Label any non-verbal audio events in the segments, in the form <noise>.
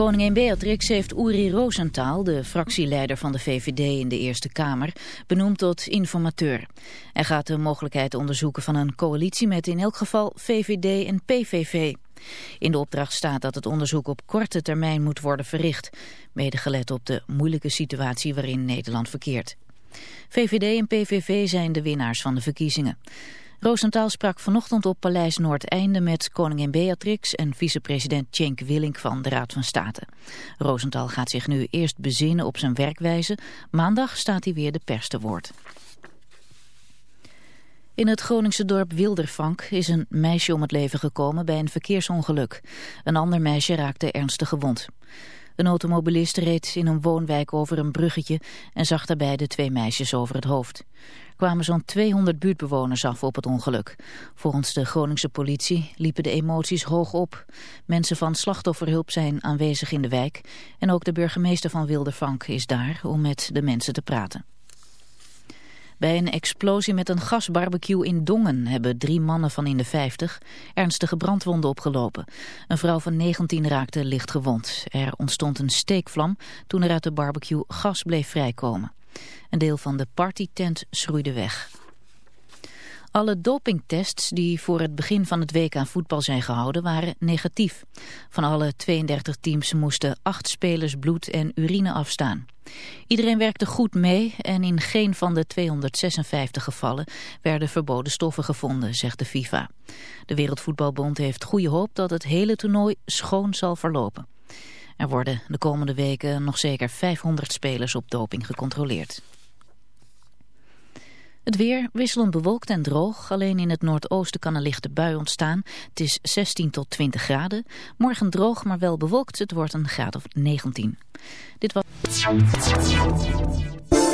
Koningin Beatrix heeft Uri Rosenthal, de fractieleider van de VVD in de Eerste Kamer, benoemd tot informateur. Hij gaat de mogelijkheid onderzoeken van een coalitie met in elk geval VVD en PVV. In de opdracht staat dat het onderzoek op korte termijn moet worden verricht, mede gelet op de moeilijke situatie waarin Nederland verkeert. VVD en PVV zijn de winnaars van de verkiezingen. Roosentaal sprak vanochtend op Paleis Noordeinde met koningin Beatrix en vicepresident Cenk Willink van de Raad van State. Roosentaal gaat zich nu eerst bezinnen op zijn werkwijze. Maandag staat hij weer de pers te woord. In het Groningse dorp Wildervank is een meisje om het leven gekomen bij een verkeersongeluk. Een ander meisje raakte ernstig gewond. Een automobilist reed in een woonwijk over een bruggetje en zag daarbij de twee meisjes over het hoofd. Kwamen zo'n 200 buurtbewoners af op het ongeluk. Volgens de Groningse politie liepen de emoties hoog op. Mensen van slachtofferhulp zijn aanwezig in de wijk en ook de burgemeester van Wildervank is daar om met de mensen te praten. Bij een explosie met een gasbarbecue in Dongen hebben drie mannen van in de 50 ernstige brandwonden opgelopen. Een vrouw van 19 raakte licht gewond. Er ontstond een steekvlam toen er uit de barbecue gas bleef vrijkomen. Een deel van de partytent schroeide weg. Alle dopingtests die voor het begin van het WK voetbal zijn gehouden waren negatief. Van alle 32 teams moesten acht spelers bloed en urine afstaan. Iedereen werkte goed mee en in geen van de 256 gevallen werden verboden stoffen gevonden, zegt de FIFA. De Wereldvoetbalbond heeft goede hoop dat het hele toernooi schoon zal verlopen. Er worden de komende weken nog zeker 500 spelers op doping gecontroleerd. Het weer wisselend bewolkt en droog. Alleen in het noordoosten kan een lichte bui ontstaan. Het is 16 tot 20 graden. Morgen droog, maar wel bewolkt. Het wordt een graad of 19. Dit was...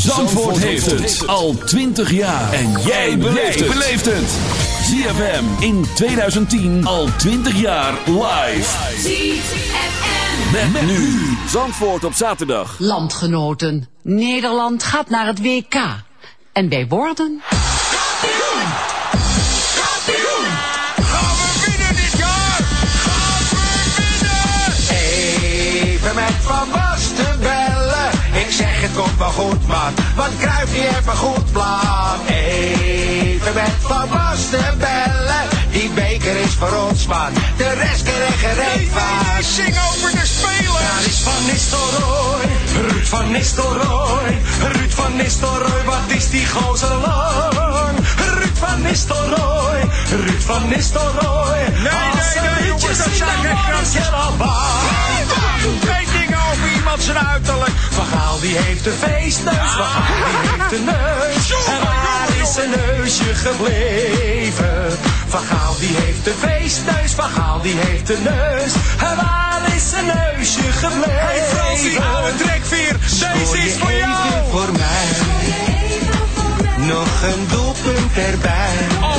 Zandvoort heeft het al 20 jaar. En jij beleeft het. ZFM in 2010 al 20 jaar live. ZFM. Met, nu. Zandvoort op zaterdag. Landgenoten, Nederland gaat naar het WK. En wij worden... Even met Van het komt wel goed, man. Want Kruif die heeft een goed plan. Even met Van Basten bellen. Die beker is voor ons, man. De rest krijg gereed van. zing over de spelers. Daar is Van Nistelrooy. Ruud van Nistelrooy. Ruud van Nistelrooy, wat is die gozer lang. Ruud van Nistelrooy. Ruud van Nistelrooy. Nee, nee, nee, jongens, dat zijn geen krantjes. Twee dingen over zijn uiterlijk. Van Gaal die heeft een feestneus. Van Gaal die heeft een neus. En waar is zijn neusje gebleven? Van Gaal die heeft de feestneus, Van Gaal die heeft de neus. En waar is zijn neusje gebleven? Hey Frans, die oude trekveer, deze is voor jou. voor mij. Nog een doelpunt erbij.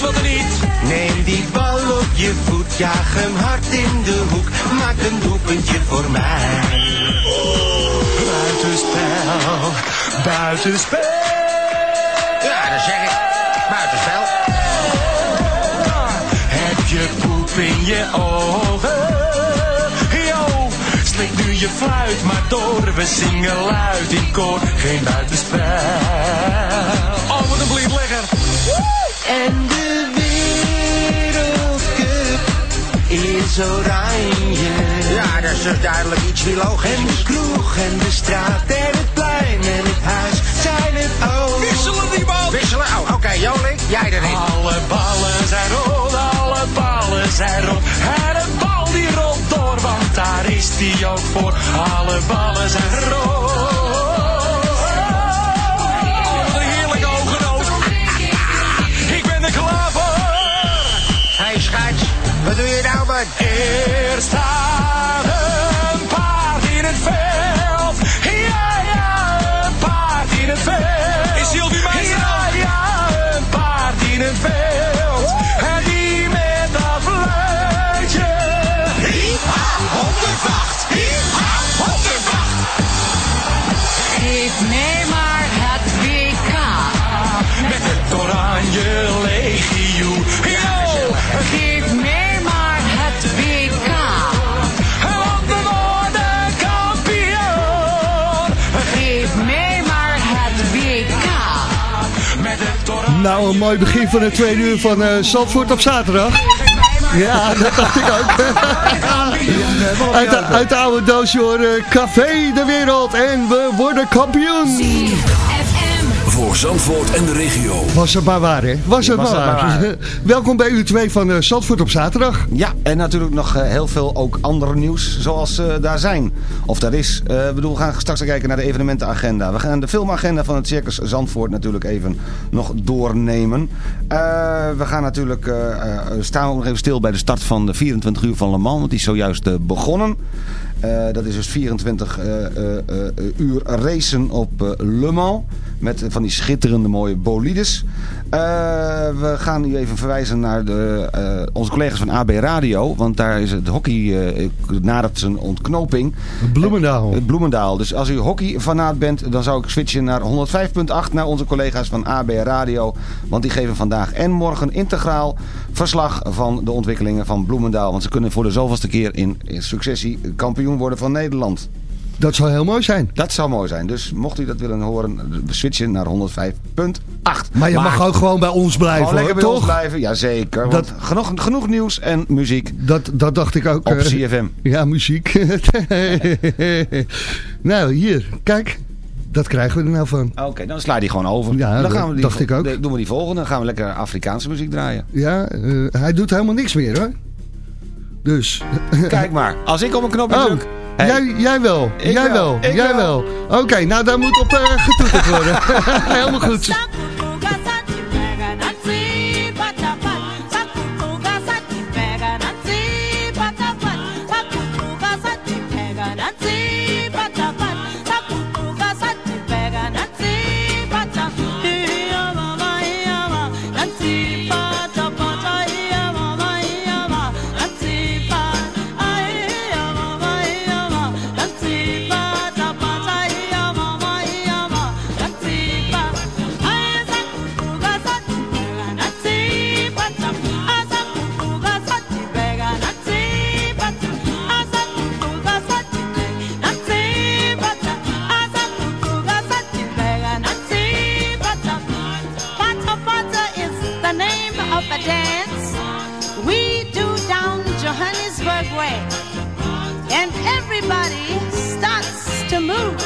Wat er niet. Neem die bal op je voet, jaag hem hard in de hoek. Maak een doelpuntje voor mij. Buitenspel, buitenspel. Ja, dat zeg ik. Buitenspel. Heb je poep in je ogen? Yo, slik nu je fluit maar door. We zingen luid in koor, geen buitenspel. Is oranje. Ja, dat is dus duidelijk iets logisch. En de kroeg en de straat en het plein en het huis zijn het ook. Wisselen die bal. Wisselen? Oh, oké, Joling, jij erin. Alle ballen zijn rond, alle ballen zijn rond. En een bal die rolt door, want daar is die ook voor. Alle ballen zijn rond. Oh, heerlijke oogenoot. Ik ben er klaar voor. Hé, hey, scheids, wat doe je nou, man? Er staat een paard in het veld. Ja, ja, een paard in het veld. Is Sylvie Meister Ja, ja, een paard in het veld. En die met dat fluitje. Hiep-ha, hondenvacht. Hiep-ha, hondenvacht. Geef mij Nou, een mooi begin van het tweede uur van eh Zandvoort op zaterdag. Ja, dat dacht ik ook. <laughs> uit, de, uit de oude doosje hoor, eh, Café de Wereld en we worden kampioen. Voor Zandvoort en de regio. Was het maar waar, hè? Was het Was maar het maar waar. <laughs> Welkom bij u 2 van eh, Zandvoort op zaterdag. Ja, en natuurlijk nog eh, heel veel ook andere nieuws zoals eh, daar zijn. Of daar is. Eh, ik bedoel, we gaan straks kijken naar de evenementenagenda. We gaan de filmagenda van het Circus Zandvoort natuurlijk even nog doornemen. Eh, we gaan natuurlijk eh, eh, staan we ook nog even stil bij de start van de 24 uur van Le Mans. Want die is zojuist begonnen. Eh, dat is dus 24 eh, eh, uur racen op Le Mans. Met van die schitterende mooie bolides. Eh, we gaan u even verwijzen naar de, eh, onze collega's van AB Radio. Want daar is het hockey eh, nadert zijn ontknoping. Bloemendaal. Bloemendaal. Dus als u hockeyfanaat bent, dan zou ik switchen naar 105.8 naar onze collega's van AB Radio. Want die geven vandaag en morgen integraal verslag van de ontwikkelingen van Bloemendaal. Want ze kunnen voor de zoveelste keer in, in successie kampioen worden van Nederland. Dat zou heel mooi zijn. Dat zou mooi zijn. Dus mocht u dat willen horen, switchen naar 105.8. Maar je mag ook gewoon bij ons blijven, Gewoon lekker bij ons blijven, jazeker. Dat- genoeg, genoeg nieuws en muziek Dat, dat dacht ik ook. op eh, CFM. Ja, muziek. <laughs> nou, hier, kijk. Dat krijgen we er nou van. Oké, dan sla die gewoon over. Ja, dan gaan we die dacht ik ook. Doen we die volgende. Dan gaan we lekker Afrikaanse muziek draaien. Ja, eh, hij doet helemaal niks meer, hoor. Dus. Kijk maar, <laughs> als ik op een knopje Oh, druk... Hey, jij, jij wel. Ik jij wel, Jij wel. wel. Oké, nou daar moet op eh, getoeterd worden. <laughs> helemaal goed. Of a dance we do down Johannesburg way. And everybody starts to move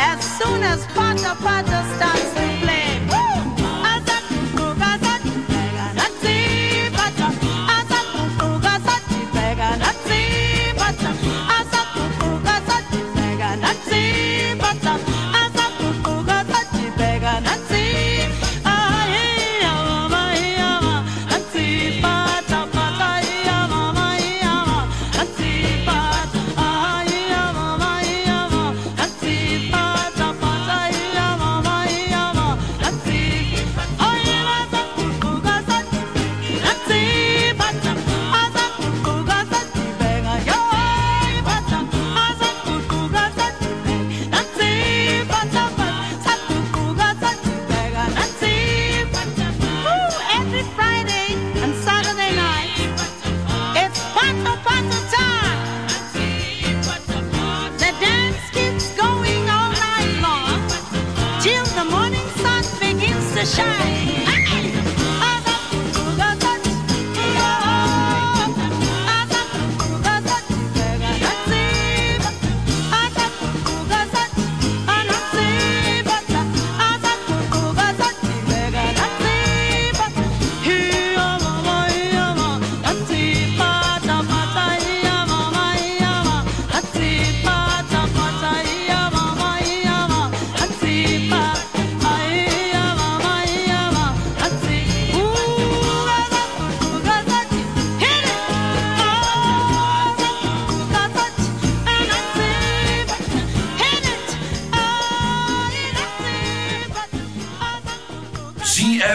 as soon as Pata Pata starts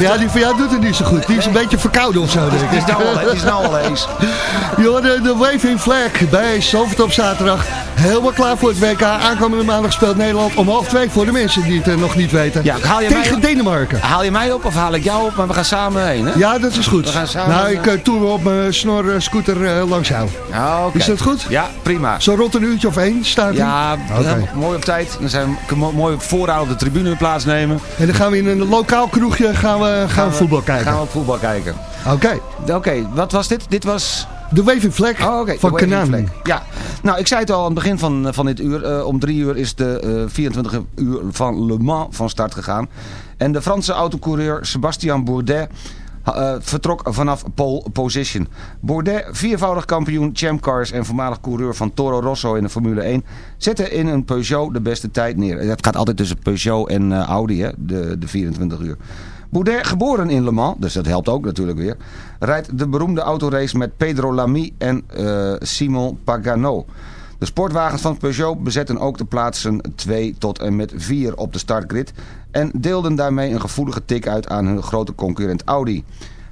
Ja, die van jou doet het niet zo goed. Die is een beetje verkouden of zo, denk ik. Die is nou al- die is nou al eens. <laughs> De Waving Flag bij Zalvert op zaterdag. Helemaal klaar voor het WK. Aankomende maandag speelt Nederland om half twee voor de mensen die het eh, nog niet weten. Ja, haal je Tegen mij- Denemarken. Haal je mij op of haal ik jou op? Maar we gaan samen heen, hè? Ja, dat is goed. We gaan samen- nou, ik uh, toer op mijn snor eh, scooter langs jou. Is dat goed? Ja, prima. Zo rond een uurtje of één staat hij? Ja, mooi op tijd. Dan zijn we mo- mooi vooraan op de tribune plaatsnemen. En dan gaan we in een lokaal kroegje gaan we, gaan we voetbal kijken. Gaan we voetbal kijken. Oké. Oké, wat was dit? Dit was... De Waving Flag Oh, oké, van Kanaan. Ja, nou ik zei het al aan het begin van, van dit uur. eh, om drie uur is de eh 24 uur van Le Mans van start gegaan. En de Franse autocoureur Sebastian Bourdais eh, vertrok vanaf pole position. Bourdais, viervoudig kampioen Champ Cars en voormalig coureur van Toro Rosso in de Formule 1... zette in een Peugeot de beste tijd neer. Het gaat altijd tussen Peugeot en eh, Audi, hè, de, de 24 uur. Bourdais, geboren in Le Mans, dus dat helpt ook natuurlijk weer... rijdt de beroemde autorace met Pedro Lamy en eh, Simon Pagano. De sportwagens van Peugeot bezetten ook de plaatsen 2 tot en met 4 op de startgrid... en deelden daarmee een gevoelige tik uit aan hun grote concurrent Audi.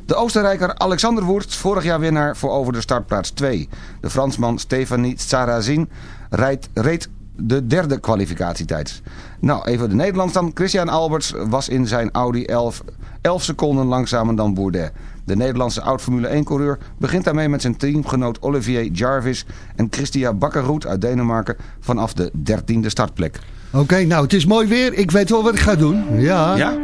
De Oostenrijker Alexander Wurz, vorig jaar winnaar voor over de startplaats 2. De Fransman Stefanie Sarrazin rijdt, reed de derde kwalificatietijd. Nou, even de Nederlands dan. Christian Alberts was in zijn Audi 11, 11 seconden langzamer dan Bourdais. De Nederlandse oud-Formule 1-coureur begint daarmee met zijn teamgenoot Olivier Jarvis en Christia Bakkerroet uit Denemarken vanaf de 13e startplek. Oké, nou het is mooi weer. Ik weet wel wat ik ga doen. Ja. Ja?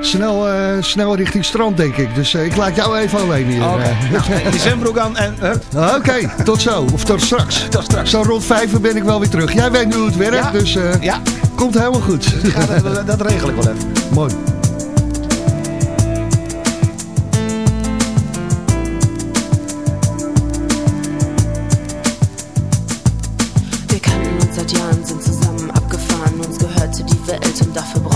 Snel, eh, snel richting strand denk ik. Dus eh, ik laat jou even alleen hier. Oké. eh. Nou, zwembroek aan en... hup. <laughs> Oké, tot zo. Of tot straks. Tot straks. Zo rond vijf uur ben ik wel weer terug. Jij weet nu hoe het werkt, Ja. dus eh, Ja, komt helemaal goed. ga dat, dat regel ik wel even. Mooi. Wir kannten uns seit Jahren, sind zusammen abgefahren. Uns gehörte die Welt und dafür brauchten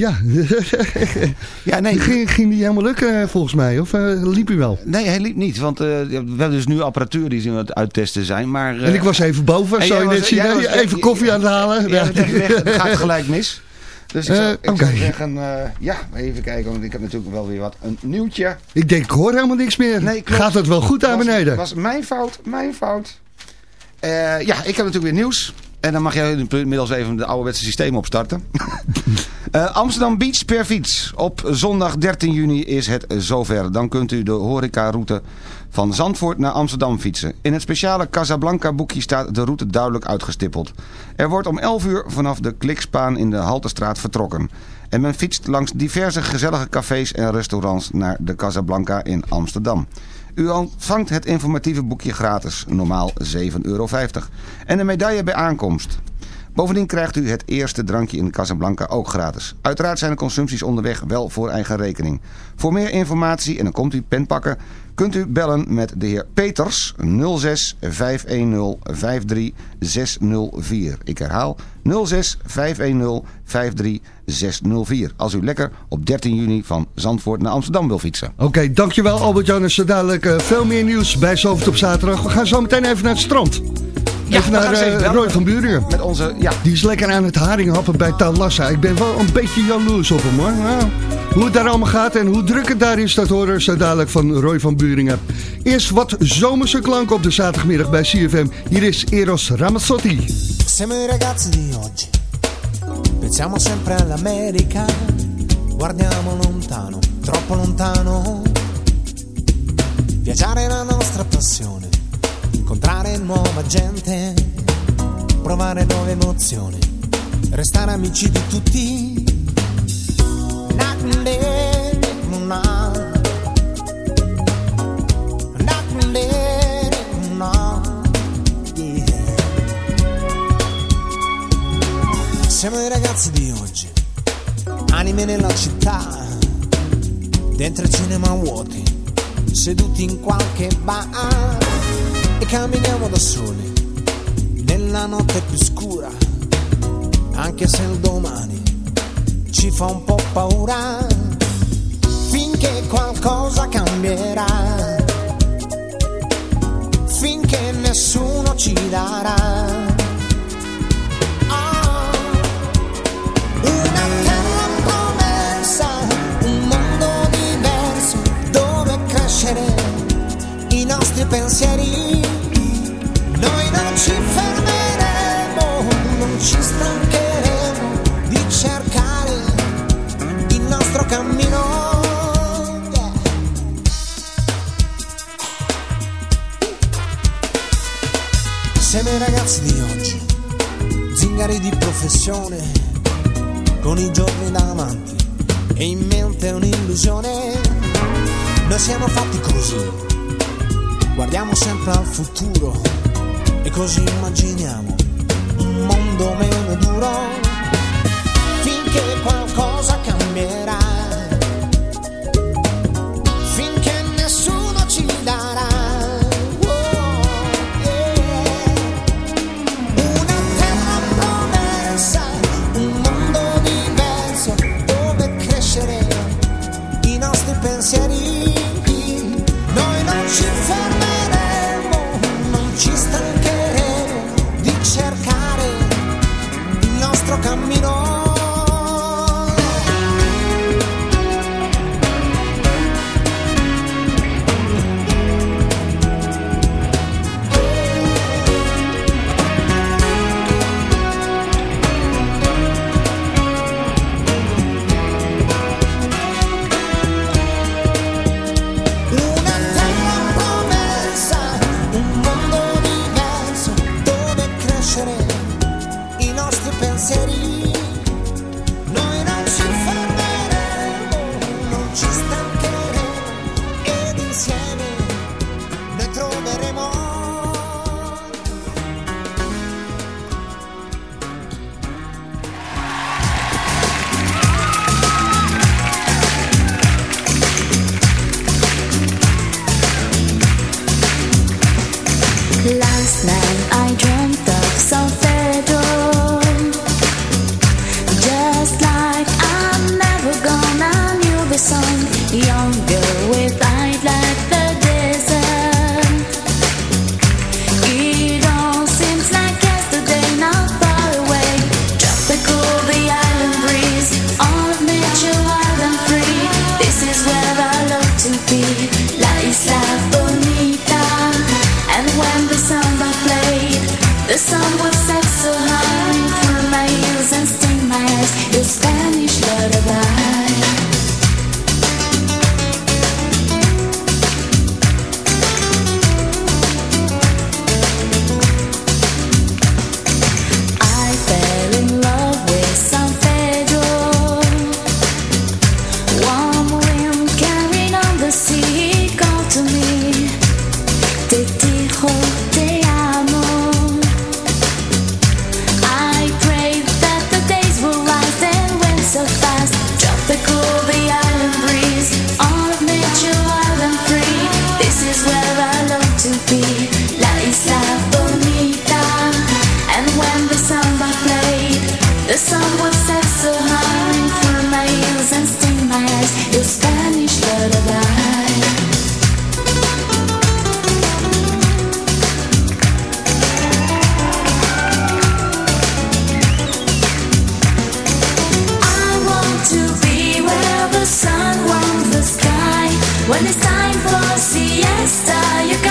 Ja, <laughs> Ja, nee. ging, ging niet helemaal lukken eh, volgens mij. Of eh, liep u wel? Nee, hij liep niet. Want eh, we hebben dus nu apparatuur die ze aan het uittesten zijn. Maar, En ik was even boven, en zou je net zien. was- even koffie aan het halen. Ja. Het gaat gelijk mis. Dus ik zou, zeggen, ja, even kijken. Want ik heb natuurlijk wel weer wat. Een nieuwtje. Ik denk, ik hoor helemaal niks meer. Nee. Gaat het wel goed daar beneden? was mijn fout, mijn fout. Ja, ik heb natuurlijk weer nieuws. En dan mag jij inmiddels even de ouderwetse systeem opstarten. <laughs> Eh, Amsterdam Beach per fiets. Op zondag 13 juni is het zover. Dan kunt u de horecaroute van Zandvoort naar Amsterdam fietsen. In het speciale Casablanca boekje staat de route duidelijk uitgestippeld. Er wordt om 11 uur vanaf de Klikspaan in de Haltestraat vertrokken. En men fietst langs diverse gezellige cafés en restaurants naar de Casablanca in Amsterdam. U ontvangt het informatieve boekje gratis, normaal 7,50 euro. En een medaille bij aankomst. Bovendien krijgt u het eerste drankje in Casablanca ook gratis. Uiteraard zijn de consumpties onderweg wel voor eigen rekening. Voor meer informatie, en dan komt u pen pakken, kunt u bellen met de heer Peters 06 510 53 604. Ik herhaal 06 510 53 604. Als u lekker op 13 juni van Zandvoort naar Amsterdam wil fietsen. Oké, dankjewel Albert-Jan. Zo dadelijk uh, veel meer nieuws bij Zalvert op zaterdag. We gaan zo meteen even naar het strand. Ja, even we naar uh, bellen Roy van Buringen. Met onze, ja. Die is lekker aan het haringhappen bij Talassa. Ik ben wel een beetje jaloers op hem hoor. Nou, hoe het daar allemaal gaat en hoe druk het daar is, dat horen zo dadelijk van Roy van Buringen. Eerst wat zomerse klank op de zaterdagmiddag bij CFM. Hier is Eros Ramazzotti. Siamo i ragazzi di oggi, pensiamo sempre all'America, guardiamo lontano, troppo lontano. Viaggiare è la nostra passione, incontrare nuova gente, provare nuove emozioni, restare amici di tutti. Siamo i ragazzi di oggi, anime nella città, dentro i cinema vuoti, seduti in qualche bar e camminiamo da soli, nella notte più scura, anche se il domani ci fa un po' paura, finché qualcosa cambierà, finché nessuno ci darà. Nostri pensieri. Noi non ci fermeremo, non ci stancheremo di cercare il nostro cammino. Siamo i ragazzi di oggi, zingari di professione, con i giorni davanti e in mente un'illusione. Noi siamo fatti così, guardiamo sempre al futuro e così immaginiamo un mondo meno duro finché qualcosa cambierà. Siesta, you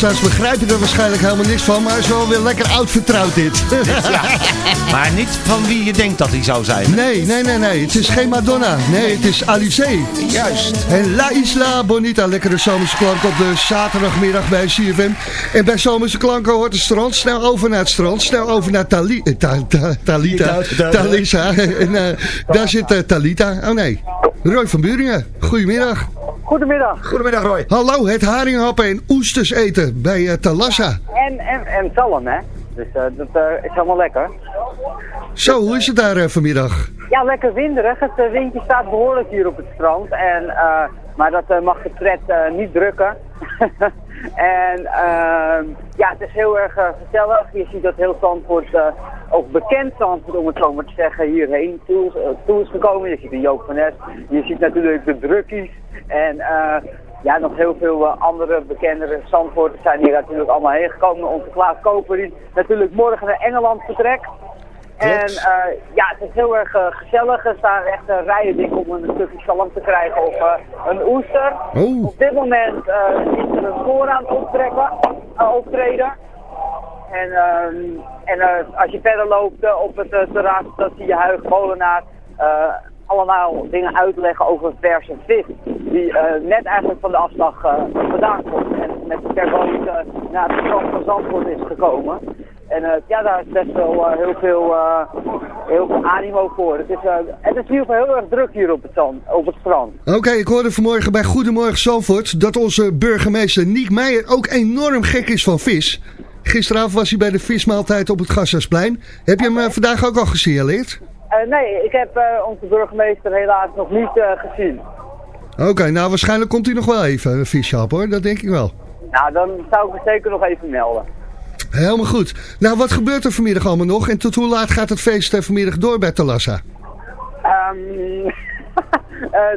luisteraars begrijpen er waarschijnlijk helemaal niks van, maar het is wel weer lekker oud vertrouwd dit. <laughs> Maar niet van wie je denkt dat hij zou zijn. Nee, nee, nee, nee. Het is geen Madonna. Nee, het is Alice. Juist. En La Isla Bonita, lekkere zomerse klank op de zaterdagmiddag bij CFM. En bij zomerse klanken hoort het strand. Snel over naar het strand. Snel over naar Tali eh, ta ta Talita. Talisa. <laughs> En eh, daar zit eh, Talita. Oh nee. Roy van Buringen. Goedemiddag. Goedemiddag. Goedemiddag Roy. Hallo, het haringhappen en oesters eten bij eh, Talassa. En, en, en zalm, hè? Dus eh, dat eh, is helemaal lekker. Zo, hoe is het daar vanmiddag? Ja, lekker winderig. Het windje staat behoorlijk hier op het strand. En, maar dat mag de pret eh, niet drukken. <laughs> en ehm, ja, het is heel erg gezellig. Je ziet dat heel Zandvoort, ook bekend Zandvoort om het zo maar te zeggen, hierheen toe, is- eh, toe is gekomen. Je ziet een Joop van Nes. Je ziet natuurlijk de drukkies. En eh, ja, nog heel veel eh, andere bekendere Zandvoorters zijn hier natuurlijk allemaal heen gekomen. Onze Klaas Koper die natuurlijk morgen naar Engeland vertrekt. En ja, het is heel erg gezellig. Er staan echt eh, rijen dik om een stukje salam te krijgen of een oester. Oh. Op dit moment is er een voor aan het optrekken, optreden. En, ehm, en eh, als je verder loopt eh, op het eh, terras, dan zie je Huig Molenaar allemaal dingen uitleggen over verse vis. Die net eigenlijk van de afslag eh, vandaan komt. En met per boot eh, naar het strand van Zandvoort is gekomen. En ja, daar is best wel heel, veel, heel animo voor. Het is, het is in ieder geval heel erg druk hier op het, op het strand. Oké, ik hoorde vanmorgen bij Goedemorgen Zandvoort dat onze burgemeester Niek Meijer ook enorm gek is van vis. Gisteravond was hij bij de vismaaltijd op het Gasthuisplein. Heb je hem eh, vandaag ook al gesignaleerd? Eh, nee, ik heb eh, onze burgemeester helaas nog niet gezien. Oké, nou waarschijnlijk komt hij nog wel even, een visshap hoor, dat denk ik wel. Nou, dan zou ik het zeker nog even melden. Helemaal goed. Nou, wat gebeurt er vanmiddag allemaal nog en tot hoe laat gaat het feest vanmiddag door bij Talassa? <laughs>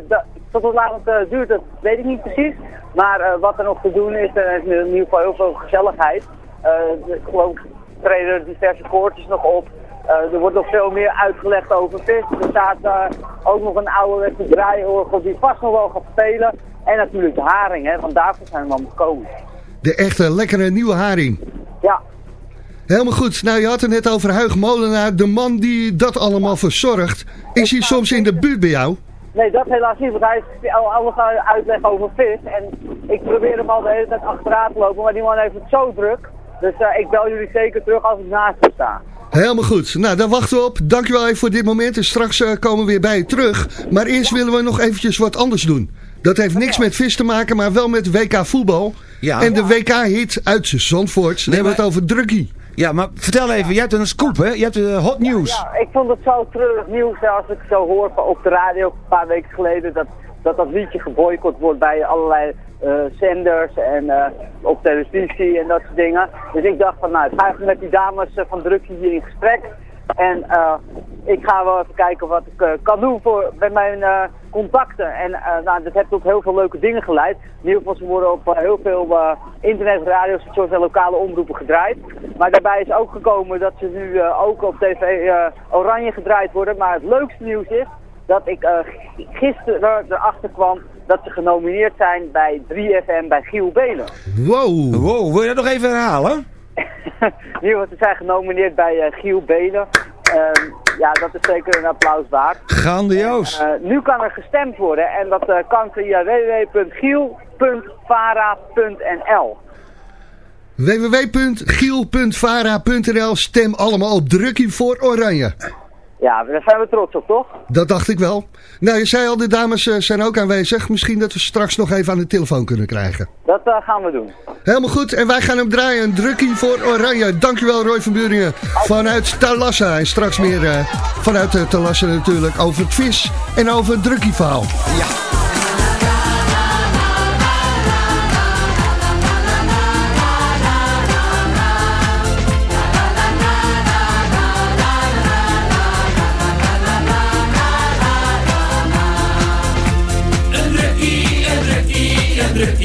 Da- tot hoe lang het duurt, dat weet ik niet precies. Maar wat er nog te doen is, er is in ieder geval heel veel gezelligheid. Eh, er- gewoon treden er diverse koortjes nog op. Eh, er wordt nog veel meer uitgelegd over vis. Er staat eh, ook nog een ouderwetse draaiorgel die vast nog wel gaat spelen. En natuurlijk de haring, hè, want daarvoor zijn we dan gekomen. De echte lekkere nieuwe haring. Ja. Helemaal goed. Nou, je had het net over Huig Molenaar, de man die dat allemaal verzorgt. Is hij soms in de buurt bij jou? Nee, dat helaas niet, want hij is al- alles uitleggen over vis. En ik probeer hem al de hele tijd achteraan te lopen, maar die man heeft het zo druk. Dus eh, ik bel jullie zeker terug als ik naast hem sta. Helemaal goed. Nou, daar wachten we op. Dankjewel even voor dit moment. En straks eh, komen we weer bij je terug. Maar eerst willen we nog eventjes wat anders doen. Dat heeft niks met vis te maken, maar wel met WK voetbal. Ja. En de WK-hit uit Zandvoort. Dan hebben we het over drukkie. Ja, maar vertel even, jij hebt een scoop hè? Je hebt uh, hot nieuws. Ja, ik vond het zo treurig nieuws als ik zo hoor van op de radio een paar weken geleden dat dat, dat liedje geboycott wordt bij allerlei zenders en uh, op televisie en dat soort dingen. Dus ik dacht van nou, ik ga even met die dames uh, van Drukkie hier in gesprek. En eh, ik ga wel even kijken wat ik eh, kan doen voor, met mijn eh, contacten. En eh, nou, dat heeft tot heel veel leuke dingen geleid. In ieder geval, ze worden op eh, heel veel internet, radiostations en lokale omroepen gedraaid. Maar daarbij is ook gekomen dat ze nu eh, ook op tv eh, oranje gedraaid worden. Maar het leukste nieuws is dat ik eh, g- gisteren erachter kwam dat ze genomineerd zijn bij 3FM bij Giel Belen. Wow. Wow, wil je dat nog even herhalen? In ieder geval, ze zijn genomineerd bij eh, Giel Belen. Ehm, ja, dat is zeker een applaus waard. Grandioos. Eh, nu kan er gestemd worden en dat eh, kan via www.giel.vara.nl. www.giel.vara.nl Stem allemaal op drukkie voor Oranje. Ja, daar zijn we trots op, toch? Dat dacht ik wel. Nou, je zei al, de dames eh, zijn ook aanwezig. Misschien dat we ze straks nog even aan de telefoon kunnen krijgen. Dat eh, gaan we doen. Helemaal goed. En wij gaan hem draaien. Een drukkie voor Oranje. Dankjewel Roy van Buringen. Vanuit Talassa. En straks meer eh, vanuit uh, Talassa natuurlijk. Over het vis en over het drukkieverhaal. Ja.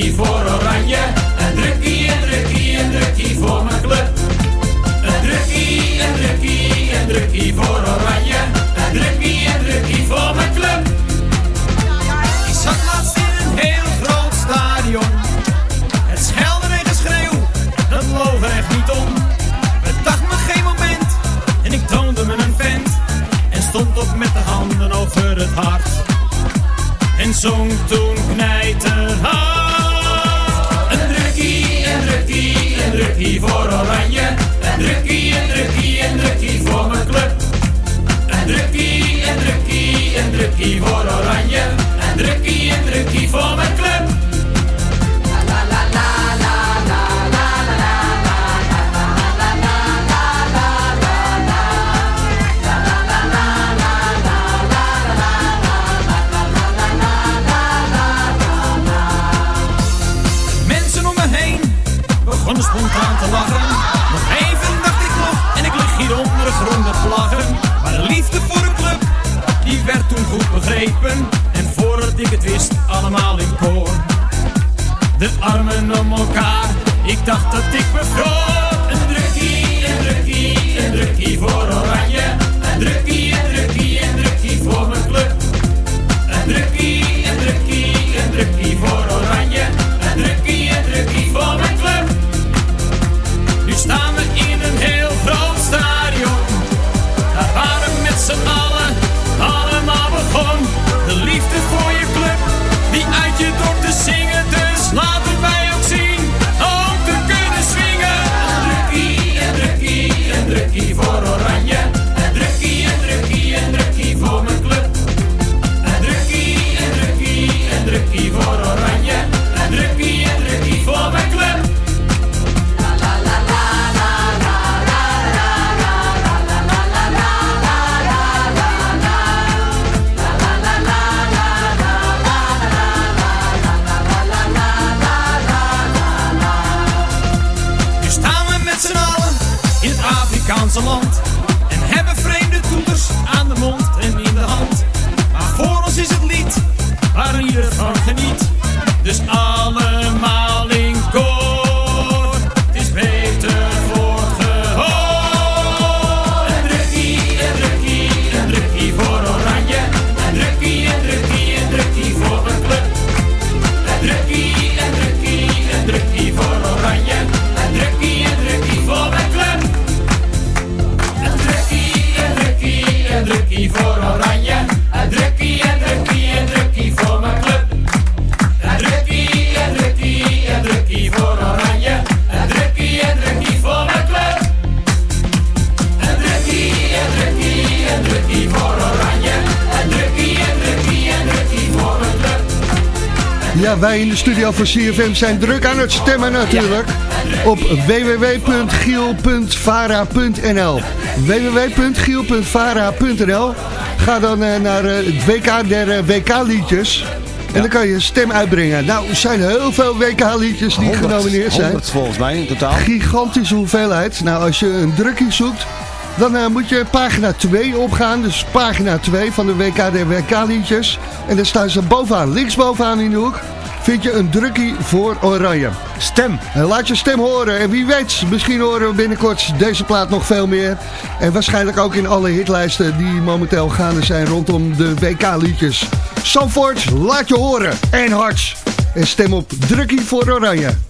Voor oranje. Een drukkie, een drukkie, een drukkie voor mijn club. Een drukkie, een drukkie, een drukkie voor oranje. Een drukkie, een drukkie voor mijn club. Ik zat laatst in een heel groot stadion. Het schelden en geschreeuw, dat loog echt niet om. Het dacht me geen moment en ik toonde me een vent. En stond op met de handen over het hart. En zong toen drukkie, voor oranje. Een drukkie, een drukkie voor mijn club. En voordat ik het wist, allemaal in koor. De armen om elkaar, ik dacht dat ik bevroor. Een drukkie, een drukkie, een drukkie voor oranje. Studio van CFM zijn druk aan het stemmen natuurlijk. Op www.giel.vara.nl www.giel.vara.nl Ga dan eh, naar eh, het WK der eh, WK-liedjes. En dan kan je stem uitbrengen. Nou, er zijn heel veel WK-liedjes die 100, genomineerd zijn. 100 volgens mij in totaal. Gigantische hoeveelheid. Nou, als je een drukkie zoekt, Dan moet je pagina 2 opgaan. Dus pagina 2 van de WK de WK-liedjes. En daar staan ze bovenaan, linksbovenaan in de hoek. Vind je een drukkie voor Oranje. Stem. En laat je stem horen. En wie weet, misschien horen we binnenkort deze plaat nog veel meer. En waarschijnlijk ook in alle hitlijsten die momenteel gaande zijn rondom de WK-liedjes. Zandvoort, laat je horen. En hard. En stem op drukkie voor Oranje.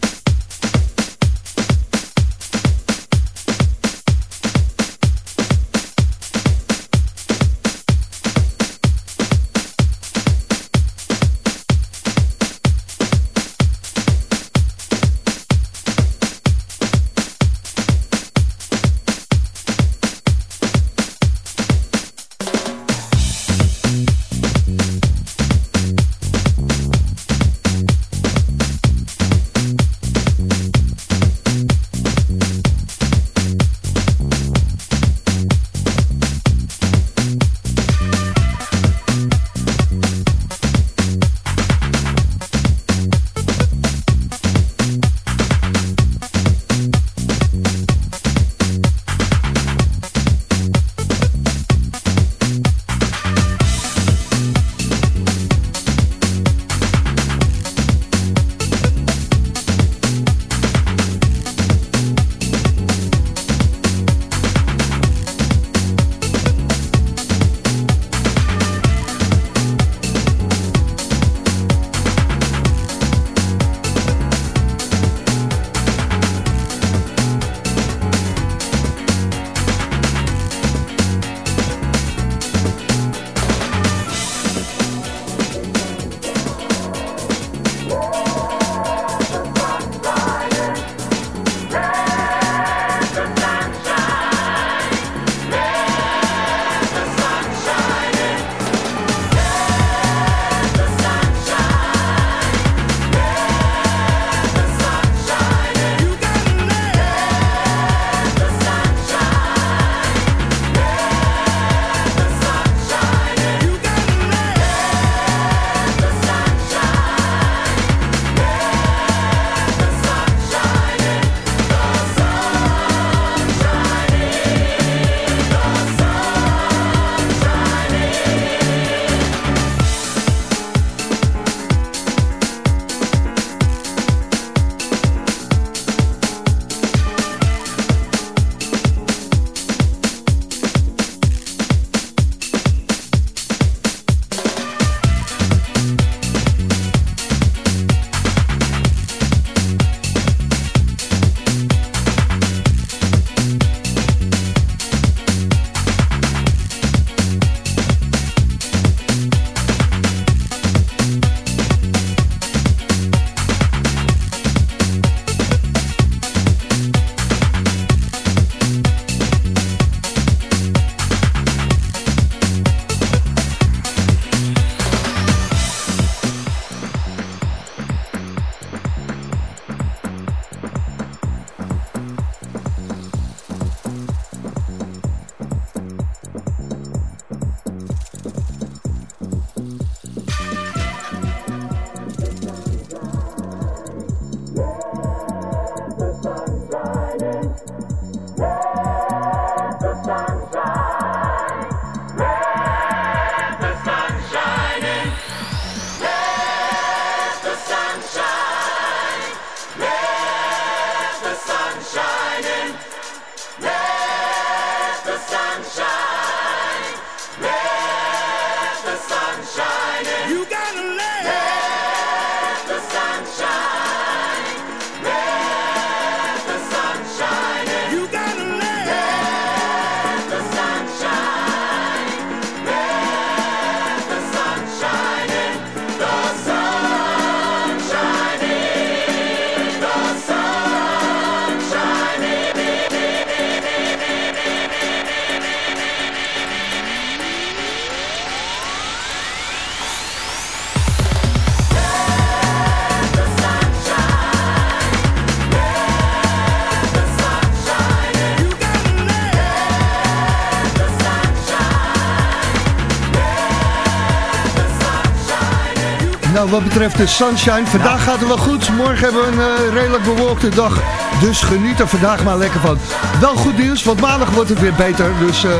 Nou, wat betreft de sunshine, vandaag gaat het wel goed. Morgen hebben we een eh, redelijk bewolkte dag. Dus geniet er vandaag maar lekker van. Wel goed nieuws, want maandag wordt het weer beter. Dus uh,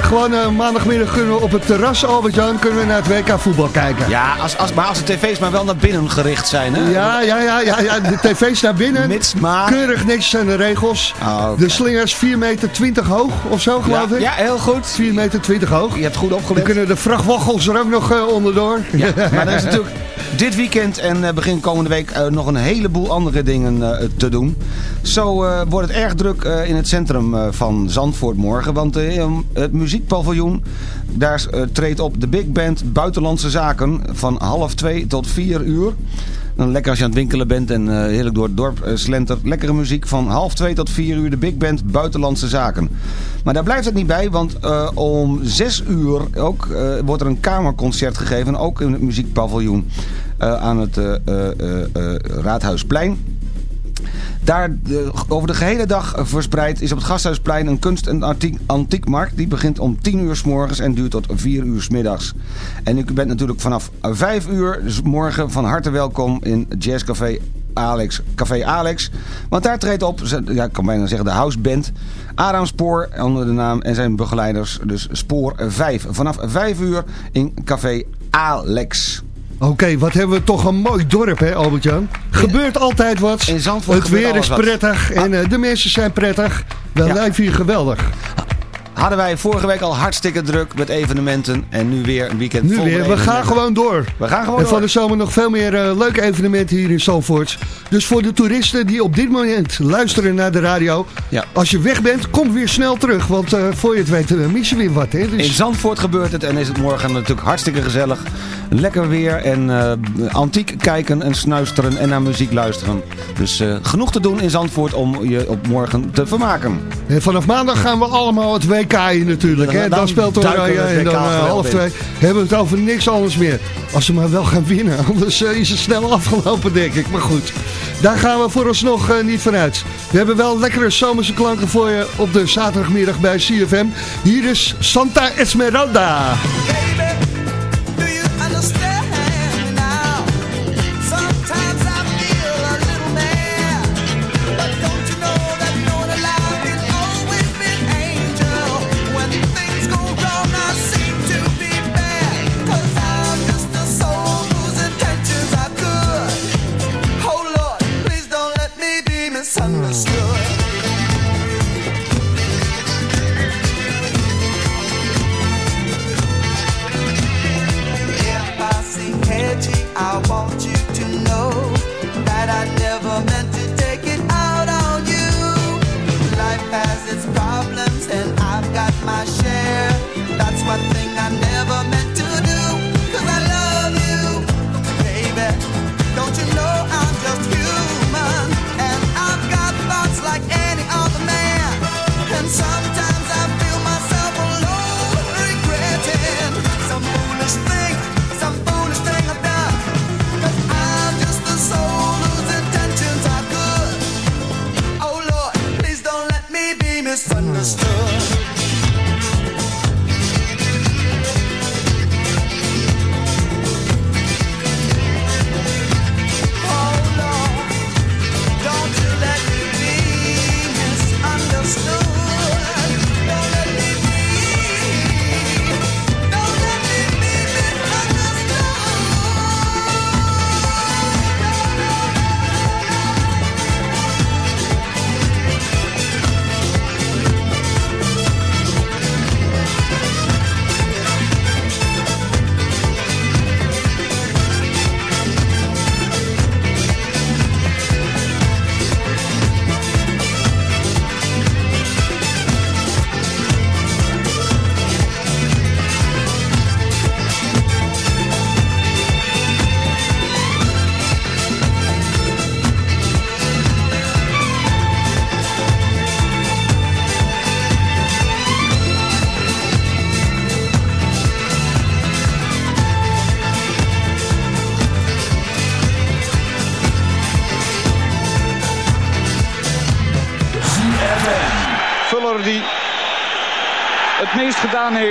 gewoon uh, maandagmiddag kunnen we op het terras, Albert-Jan, kunnen we naar het WK voetbal kijken. Ja, als, als, maar als de tv's maar wel naar binnen gericht zijn, hè? Ja, ja, ja, ja, ja de tv's naar binnen. Mits maar... Keurig netjes zijn de regels. Oh, okay. De slingers 4 meter 20 hoog of zo, geloof ja, ik. Ja, heel goed. 4 meter 20 hoog. Je hebt goed opgelet. Dan kunnen de vrachtwaggels er ook nog onderdoor. Ja, <laughs> maar er is natuurlijk dit weekend en uh, begin komende week uh, nog een heleboel andere dingen uh, te doen. Zo wordt het erg druk in het centrum van Zandvoort morgen. Want het muziekpaviljoen, daar treedt op de Big Band Buitenlandse Zaken van half twee tot vier uur. Dan lekker als je aan het winkelen bent en uh, heerlijk door het dorp uh, slentert. Lekkere muziek van half twee tot vier uur. De Big Band Buitenlandse Zaken. Maar daar blijft het niet bij, want uh, om zes uur ook, wordt er een kamerconcert gegeven. Ook in het muziekpaviljoen aan het Raadhuisplein. Daar over de gehele dag verspreid is op het Gasthuisplein een kunst- en antiek, antiekmarkt. Die begint om 10 uur s morgens en duurt tot 4 uur s middags. En u bent natuurlijk vanaf 5 uur morgen van harte welkom in Jazzcafé Alex, Café Alex. Want daar treedt op, ja, ik kan bijna zeggen de houseband. Adam Spoor onder de naam en zijn begeleiders. Dus Spoor 5. Vanaf 5 uur in Café Alex. Oké, okay, wat hebben we toch een mooi dorp, hè Albert-Jan? Gebeurt altijd wat. In Zandvoort het weer is prettig en uh, de mensen zijn prettig. We ja. hier geweldig. Hadden wij vorige week al hartstikke druk met evenementen en nu weer een weekend nu vol weer, we gaan gewoon door. We gaan gewoon en door. van de zomer nog veel meer uh, leuke evenementen hier in Zandvoort. Dus voor de toeristen die op dit moment luisteren naar de radio. Ja. Als je weg bent, kom weer snel terug. Want uh, voor je het weet uh, mis je weer wat. Hè? Dus... In Zandvoort gebeurt het en is het morgen natuurlijk hartstikke gezellig. Lekker weer en antiek kijken en snuisteren en naar muziek luisteren. Dus genoeg te doen in Zandvoort om je op morgen te vermaken. En vanaf maandag gaan we allemaal het WK natuurlijk. Dan, hè? dan, dan speelt Oranje en dan uh, half twee hebben we het over niks anders meer. Als ze maar wel gaan winnen, <laughs> anders uh, is het snel afgelopen denk ik. Maar goed, daar gaan we vooralsnog uh, niet vanuit. We hebben wel lekkere zomerse klanken voor je op de zaterdagmiddag bij CFM. Hier is Santa Esmeralda.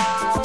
Bye.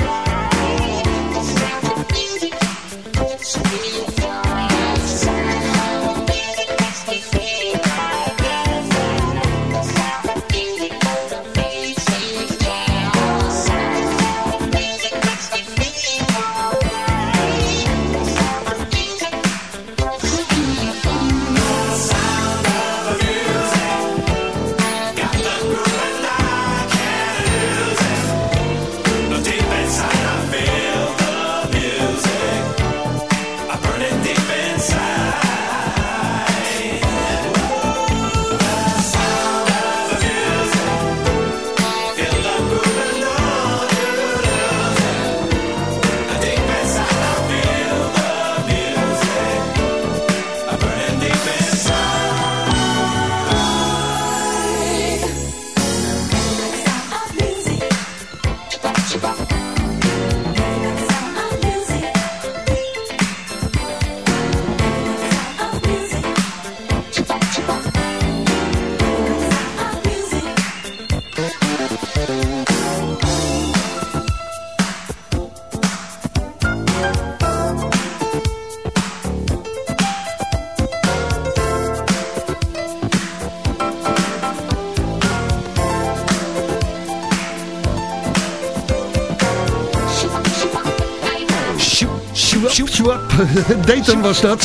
<laughs> Dayton was dat.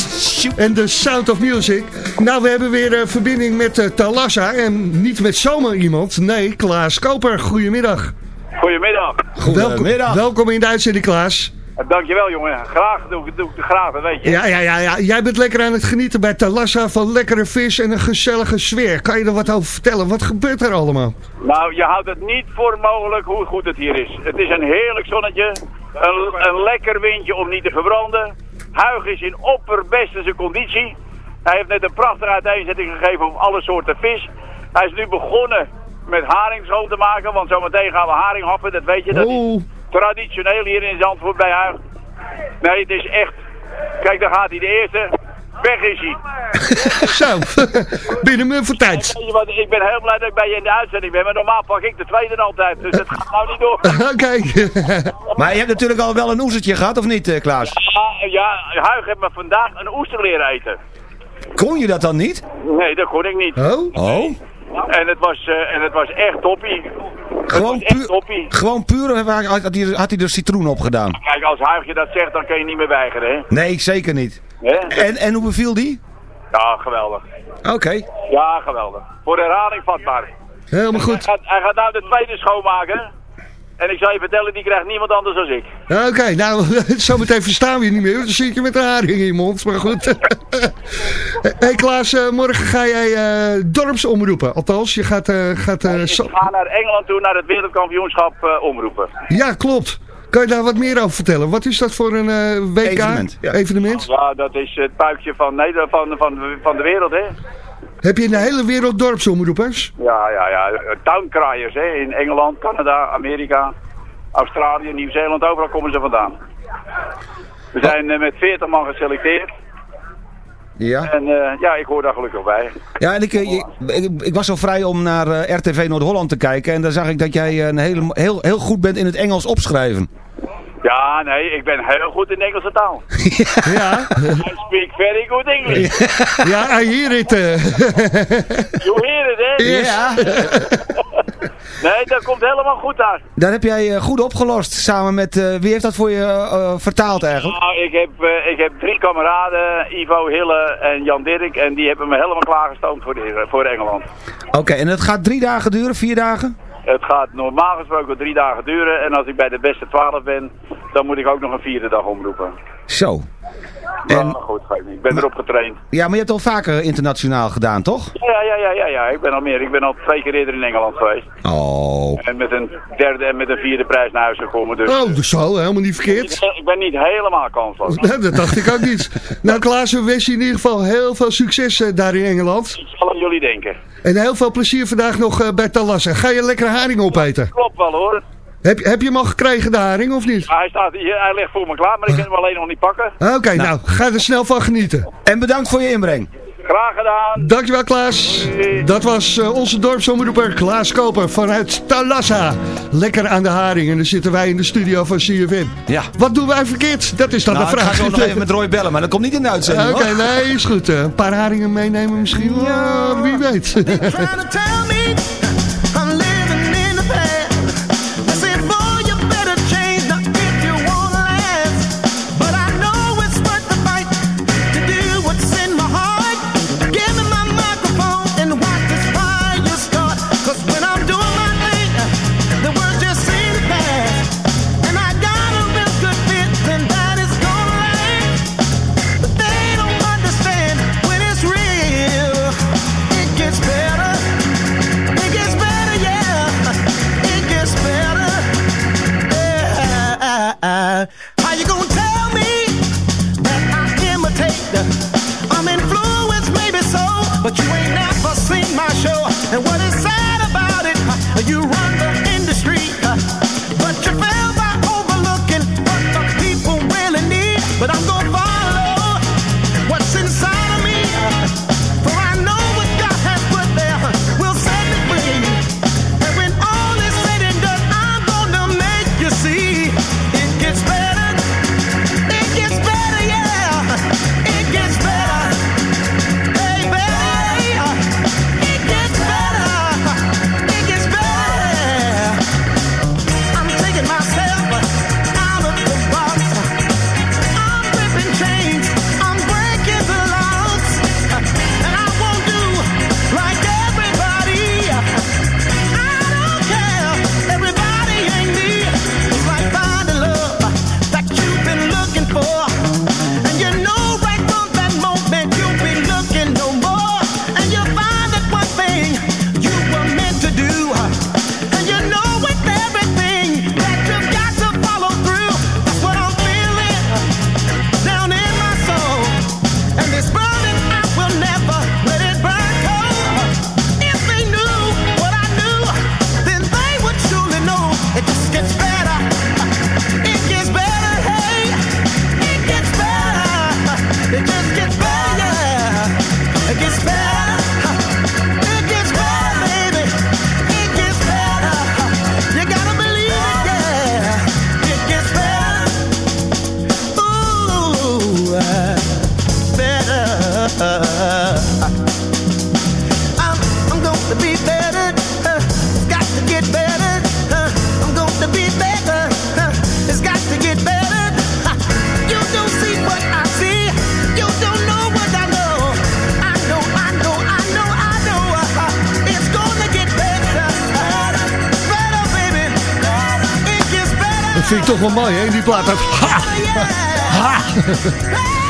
En de Sound of Music. Nou, we hebben weer uh, verbinding met uh, Talassa. En niet met zomaar iemand. Nee, Klaas Koper. Goedemiddag. Goedemiddag. Welkom, welkom in de uitzending, Klaas. Dankjewel jongen. Graag doe ik, doe ik graag, dat weet je. Ja, ja, ja, ja, jij bent lekker aan het genieten bij Talassa van lekkere vis en een gezellige sfeer. Kan je er wat over vertellen? Wat gebeurt er allemaal? Nou, je houdt het niet voor mogelijk hoe goed het hier is. Het is een heerlijk zonnetje. Een, een lekker windje om niet te verbranden. Huig is in opperbeste zijn conditie. Hij heeft net een prachtige uiteenzetting gegeven op alle soorten vis. Hij is nu begonnen met haring schoon te maken, want zometeen gaan we haring happen, dat weet je. Dat is traditioneel hier in Zandvoort bij Huig. Nee, het is echt... Kijk, daar gaat hij de eerste. Weg is hij. <laughs> Zo, <laughs> binnen mijn voor tijd. Ik ben heel blij dat ik bij je in de uitzending ben, maar normaal pak ik de tweede altijd, dus dat gaat nou niet door. <laughs> Oké. Maar je hebt natuurlijk al wel een oezertje gehad, of niet, eh, Klaas? Ja, ja, Huig heeft me vandaag een oester leren eten. Kon je dat dan niet? Nee, dat kon ik niet. Oh? Oh? En het was, eh, en het was echt toppie. Gewoon, was echt puur, toppie. gewoon puur had hij, had hij er citroen op gedaan? Kijk, als Huigje dat zegt, dan kun je niet meer weigeren, hè? Nee, zeker niet. En, en hoe beviel die? Ja, geweldig. Oké. Ja, geweldig. Voor de herhaling vatbaar. Helemaal Hij goed. gaat, hij gaat nou de tweede schoonmaken. En ik zal je vertellen, die krijgt niemand anders dan ik. Oké, nou, <laughs> zometeen verstaan we je niet meer. Dan zit je met een haring in je mond. Maar goed. <laughs> Hé hey Klaas, eh, morgen ga jij eh, dorpsomroepen. Althans, je gaat... eh, gaat eh, Ik ga naar Engeland toe, naar het wereldkampioenschap omroepen. Ja, klopt. Kan je daar wat meer over vertellen? Wat is dat voor een eh, WK? Evenement, ja. Evenement? Ja, dat is het puikje van, Nederland, van, van, van de wereld, hè? Heb je in de hele wereld dorpsomroepers? Ja, ja, ja. Towncriers, hè? In Engeland, Canada, Amerika, Australië, Nieuw-Zeeland, overal komen ze vandaan. We zijn eh, met 40 man geselecteerd. Ja. En eh, ja, ik hoor daar gelukkig bij. Ja, en ik, je- ik, ik was zo vrij om naar RTV Noord-Holland te kijken. En daar zag ik dat jij een hele, heel, heel goed bent in het Engels opschrijven. Ja, nee, ik ben heel goed in Engelse taal. <laughs> Ja. <laughs> I speak very good English. Ja, I hear it. eh. <laughs> You hear it, hè? Yes. Nee, dat komt helemaal goed daar. Daar heb jij eh, goed opgelost. Samen met, eh, wie heeft dat voor je eh, vertaald eigenlijk? Nou, ik heb, eh, ik heb drie kameraden, Ivo, Hille en Jan Dirk. En die hebben me helemaal klaargestoomd voor, de, voor Engeland. Oké, en het gaat drie dagen duren, vier dagen? Het gaat normaal gesproken drie dagen duren. En als ik bij de beste twaalf ben, dan moet ik ook nog een vierde dag omroepen. Zo. En... Maar goed, ik ben erop getraind. Ja, maar je hebt al vaker internationaal gedaan, toch? Ja, ja, ja, ja, ja. Ik ben al meer. Ik ben al twee keer eerder in Engeland geweest. Oh. En met een derde en met een vierde prijs naar huis gekomen. Dus Oh, dus zo, helemaal niet verkeerd. ik, ik ben niet helemaal kansloos. Nee, <laughs> dat dacht ik ook niet. Nou Klaas, we wensen je in ieder geval heel veel succes eh, daar in Engeland. Ik zal aan jullie denken. En heel veel plezier vandaag nog eh, bij Talassa. Ga je lekkere haring opeten? Klopt wel hoor. Heb, je- heb je hem al gekregen, de haring, of niet? Hij, staat hier, hij ligt voor me klaar, maar ik kan hem alleen nog niet pakken. Oké, nou. ga er snel van genieten. En bedankt voor je inbreng. Graag gedaan. Dankjewel Klaas. Dat was eh, onze dorpsomroeper Klaas Koper vanuit Talassa. Lekker aan de haring en dan zitten wij in de studio van CFM. Ja. Wat doen wij verkeerd? Dat is dan Nou, de ik vraag. ga zo nog <laughs> even met Roy bellen, maar dat komt niet in de uitzending Oké, nee, is goed. Eh, Een paar haringen meenemen misschien. Ja, wie weet. Wel mooi, hè? Die plaat. Ha! Ha!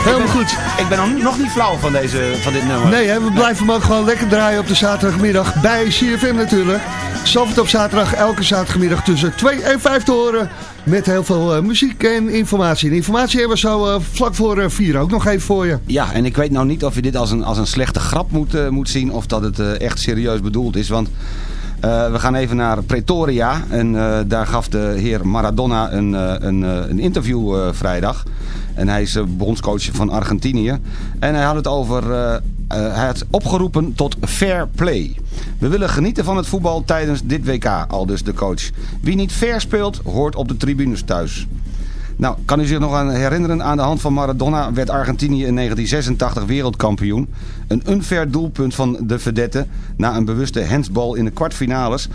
Helemaal goed. Ik ben nog- niet flauw van, deze, van dit nummer. Nee, hè, we blijven hem ook gewoon lekker draaien op de zaterdagmiddag bij CFM natuurlijk. Zalvert op zaterdag, elke zaterdagmiddag tussen 2 en 5 te horen. Met heel veel eh, muziek en informatie. En informatie hebben we zo eh, vlak voor eh, 4 ook nog even voor je. Ja, en ik weet nou niet of je dit als een, als een slechte grap moet, eh, moet zien of dat het eh, echt serieus bedoeld is. Want eh, we gaan even naar Pretoria en eh, daar gaf de heer Maradona een, eh, een, een interview vrijdag. En hij is bondscoach van Argentinië. En hij had het over, hij had opgeroepen tot fair play. We willen genieten van het voetbal tijdens dit WK, al dus de coach. Wie niet fair speelt, hoort op de tribunes thuis. Nou, kan u zich nog aan herinneren, aan de hand van Maradona werd Argentinië in 1986 wereldkampioen. Een unfair doelpunt van de vedette na een bewuste handsbal in de kwartfinales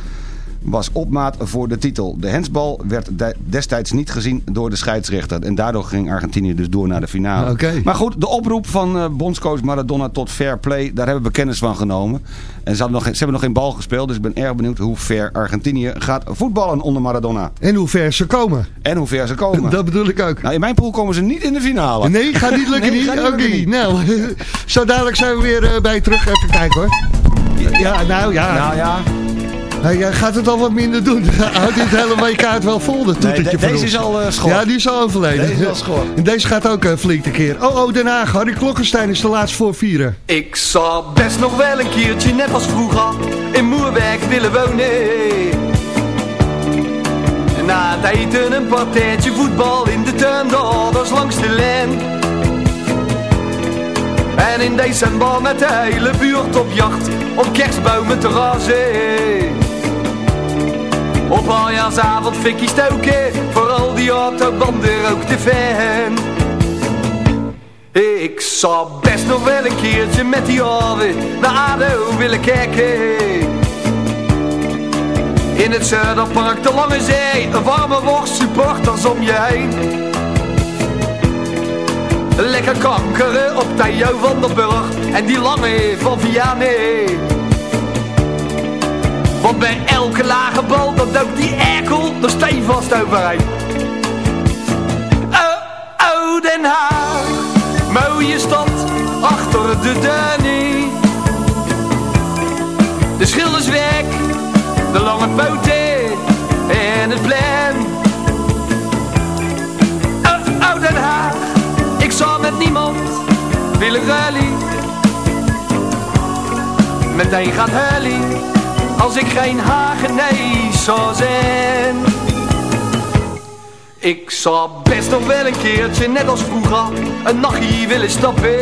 was opmaat voor de titel. De hensbal werd de- destijds niet gezien door de scheidsrechter. En daardoor ging Argentinië dus door naar de finale. Maar goed, de oproep van eh, bondscoach Maradona tot fair play, daar hebben we kennis van genomen. En ze, nog, ze hebben nog geen bal gespeeld, dus ik ben erg benieuwd hoe ver Argentinië gaat voetballen onder Maradona. En hoe ver ze komen. En hoe ver ze komen. Dat bedoel ik ook. Nou, in mijn pool komen ze niet in de finale. Nee, gaat niet lukken <laughs> Nee, Oké, niet. nou, <laughs> zo dadelijk zijn we weer eh, bij je terug. Even kijken hoor. Ja, nou ja. Nou ja. Hij eh, gaat het al wat minder doen. <laughs> Houdt dit hele WK wel vol, dat Nee, toetertje de- van deze is al eh, schor. Ja, die is al overleden. Deze is al schor. En <laughs> deze gaat ook een flink keer. Oh, oh, Den Haag. Harry Klokkenstein is de laatste voor vieren. Ik zou best nog wel een keertje, net als vroeger, in Moerwijk willen wonen. Na het eten een partijtje voetbal in de tuin, de ouders langs de lijn. En in december met de hele buurt op jacht, op kerstbomen te razen. Op aljaarsavond fikkie stoken, voor al die autobanden ook de fan. Ik zou best nog wel een keertje met die oren naar ADO willen kijken. In het Zuiderpark, de Lange Zee, een warme worst, supporters om je heen. Lekker kankeren op Theo van der Burg en die lange van Vianney. Want bij elke lage bal, dan duikt die erkel er stevast overheen. Oh, oh Den Haag, mooie stad achter de Danny. De schilders weg, de lange poten en het plein. Oh, oh Den Haag, ik zou met niemand willen rally. Meteen gaat Helly, als ik geen Hagenees zou zijn. Ik zou best nog wel een keertje, net als vroeger, een nachtje willen stappen.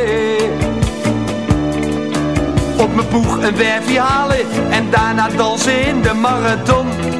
Op mijn poeg een werfje halen en daarna dansen in de marathon.